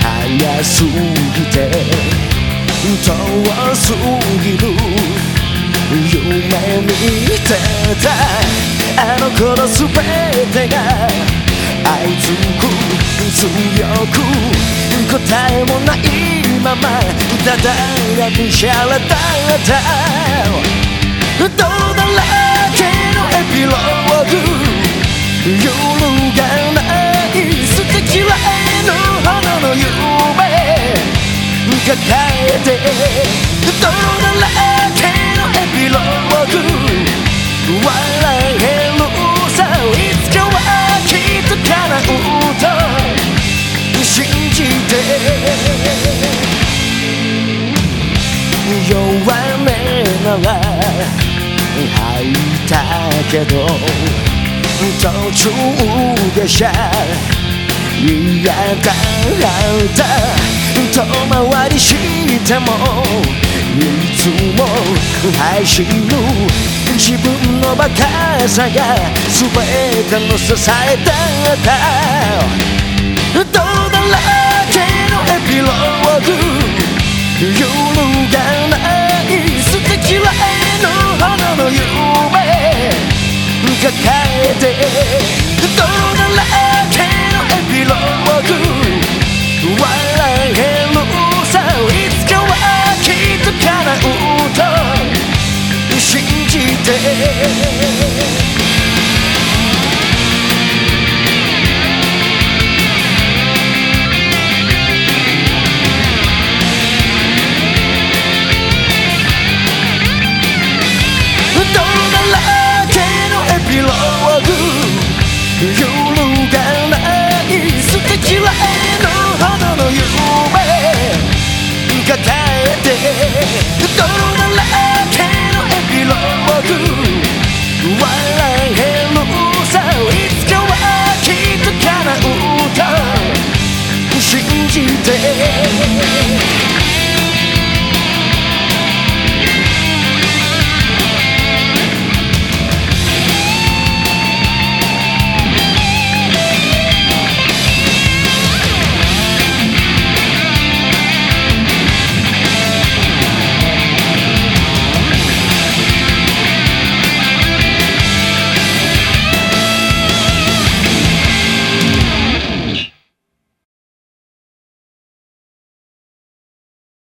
早すぎて遠すぎる夢見てた。あの頃全てが愛づく強く答えもないままただ闇しゃらだったどうだらけのエピローグ抱えてどうだらけのエピローグ笑えるさいつかはきっと叶うと信じて弱めなら吐いたけど途中下車嫌だった遠回りしてもいつも走る自分のバカさが全ての支えだった。どうだらけのエピローグ。